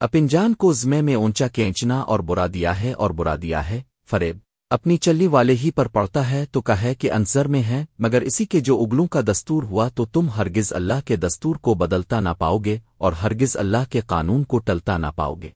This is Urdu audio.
اپنجان کو زمے میں اونچا کھینچنا اور برا دیا ہے اور برا دیا ہے، فریب، اپنی چلی والے ہی پر پڑتا ہے تو کہے کہ انصر میں ہے مگر اسی کے جو اگلوں کا دستور ہوا تو تم ہرگز اللہ کے دستور کو بدلتا نہ پاؤ گے اور ہرگز اللہ کے قانون کو ٹلتا نہ پاؤ گے۔